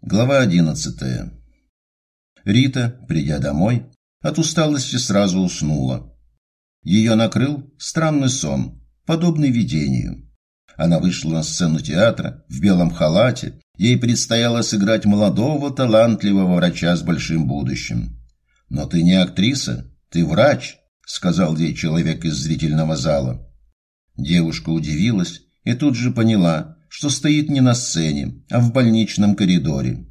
Глава одиннадцатая. Рита, придя домой, от усталости сразу уснула. Ее накрыл странный сон, подобный видению. Она вышла на сцену театра в белом халате, ей предстояло сыграть молодого, талантливого врача с большим будущим. «Но ты не актриса, ты врач», — сказал ей человек из зрительного зала. Девушка удивилась и тут же поняла, что стоит не на сцене, а в больничном коридоре.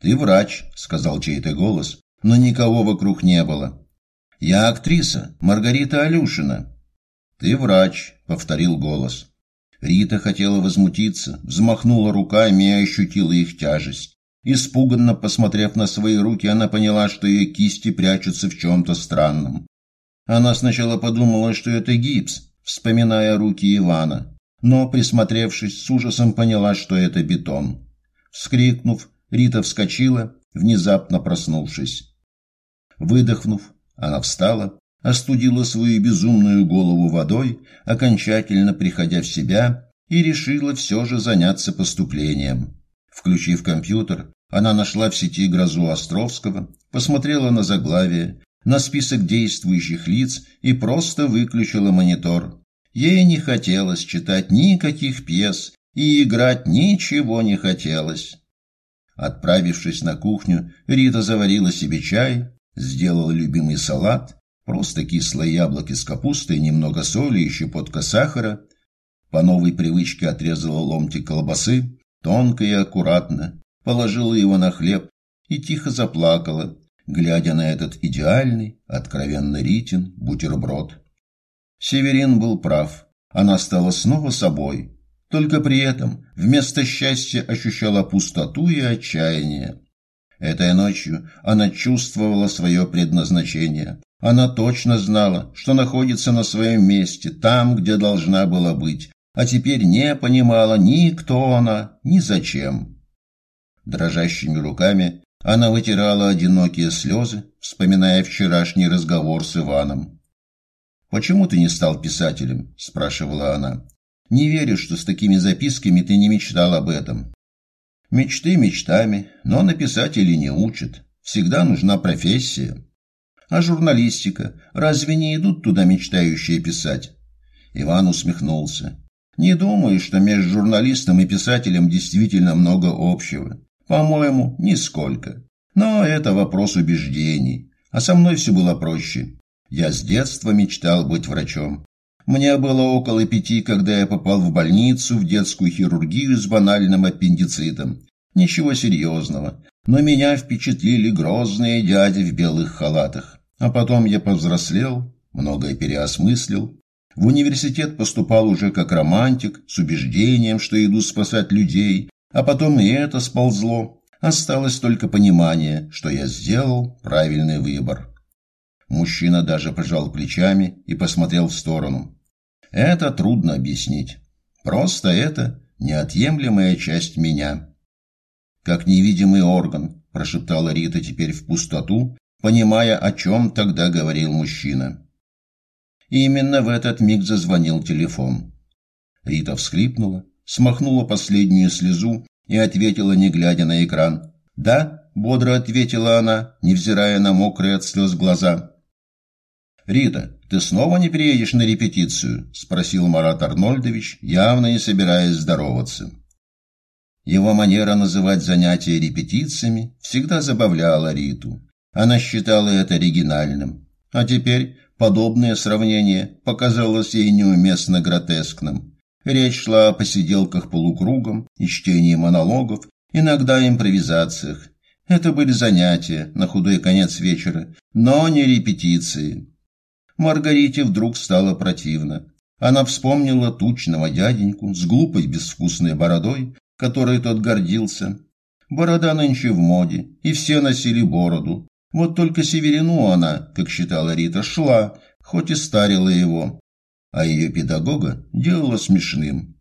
«Ты врач», — сказал чей-то голос, но никого вокруг не было. «Я актриса, Маргарита Алюшина». «Ты врач», — повторил голос. Рита хотела возмутиться, взмахнула руками и ощутила их тяжесть. Испуганно посмотрев на свои руки, она поняла, что ее кисти прячутся в чем-то странном. Она сначала подумала, что это гипс, вспоминая руки Ивана, но, присмотревшись, с ужасом поняла, что это бетон. Вскрикнув, Рита вскочила, внезапно проснувшись. Выдохнув, она встала, остудила свою безумную голову водой, окончательно приходя в себя, и решила все же заняться поступлением. Включив компьютер, она нашла в сети грозу Островского, посмотрела на заглавие, на список действующих лиц и просто выключила монитор, Ей не хотелось читать никаких пьес и играть ничего не хотелось. Отправившись на кухню, Рита заварила себе чай, сделала любимый салат, просто кислые яблоки с капустой, немного соли и щепотка сахара. По новой привычке отрезала ломтик колбасы, тонко и аккуратно, положила его на хлеб и тихо заплакала, глядя на этот идеальный, откровенно Ритин бутерброд. Северин был прав. Она стала снова собой. Только при этом вместо счастья ощущала пустоту и отчаяние. Этой ночью она чувствовала свое предназначение. Она точно знала, что находится на своем месте, там, где должна была быть, а теперь не понимала ни кто она, ни зачем. Дрожащими руками она вытирала одинокие слезы, вспоминая вчерашний разговор с Иваном. «Почему ты не стал писателем?» – спрашивала она. «Не верю, что с такими записками ты не мечтал об этом». «Мечты мечтами, но на писателей не учат. Всегда нужна профессия». «А журналистика? Разве не идут туда мечтающие писать?» Иван усмехнулся. «Не думаю, что между журналистом и писателем действительно много общего. По-моему, нисколько. Но это вопрос убеждений. А со мной все было проще. Я с детства мечтал быть врачом. Мне было около пяти, когда я попал в больницу, в детскую хирургию с банальным аппендицитом. Ничего серьезного, но меня впечатлили грозные дяди в белых халатах. А потом я повзрослел, многое переосмыслил. В университет поступал уже как романтик, с убеждением, что иду спасать людей, а потом и это сползло. Осталось только понимание, что я сделал правильный выбор. Мужчина даже пожал плечами и посмотрел в сторону. Это трудно объяснить. Просто это неотъемлемая часть меня. Как невидимый орган, прошептала Рита теперь в пустоту, понимая, о чем тогда говорил мужчина. И именно в этот миг зазвонил телефон. Рита всхлипнула, смахнула последнюю слезу и ответила, не глядя на экран. «Да», — бодро ответила она, невзирая на мокрые от слез глаза. «Рита, ты снова не приедешь на репетицию?» – спросил Марат Арнольдович, явно не собираясь здороваться. Его манера называть занятия репетициями всегда забавляла Риту. Она считала это оригинальным. А теперь подобное сравнение показалось ей неуместно гротескным. Речь шла о посиделках полукругом и чтении монологов, иногда импровизациях. Это были занятия на худой конец вечера, но не репетиции. Маргарите вдруг стало противно. Она вспомнила тучного дяденьку с глупой безвкусной бородой, которой тот гордился. Борода нынче в моде, и все носили бороду. Вот только Северину она, как считала Рита, шла, хоть и старила его, а ее педагога делала смешным.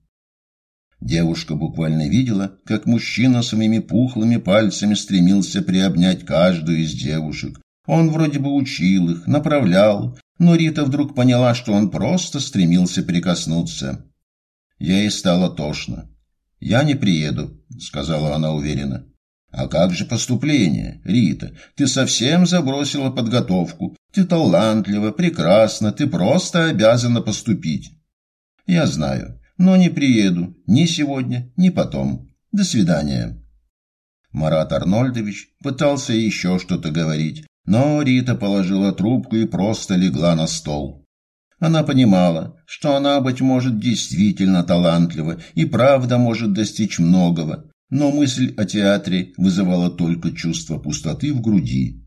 Девушка буквально видела, как мужчина своими пухлыми пальцами стремился приобнять каждую из девушек. Он вроде бы учил их, направлял, но Рита вдруг поняла, что он просто стремился прикоснуться. Ей стало тошно. «Я не приеду», — сказала она уверенно. А как же поступление, Рита? Ты совсем забросила подготовку. Ты талантлива, прекрасна, ты просто обязана поступить. Я знаю, но не приеду ни сегодня, ни потом. До свидания. Марат Арнольдович пытался еще что-то говорить, но Рита положила трубку и просто легла на стол. Она понимала, что она, быть может, действительно талантлива и правда может достичь многого, но мысль о театре вызывала только чувство пустоты в груди.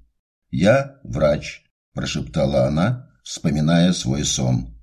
«Я врач», – прошептала она, вспоминая свой сон.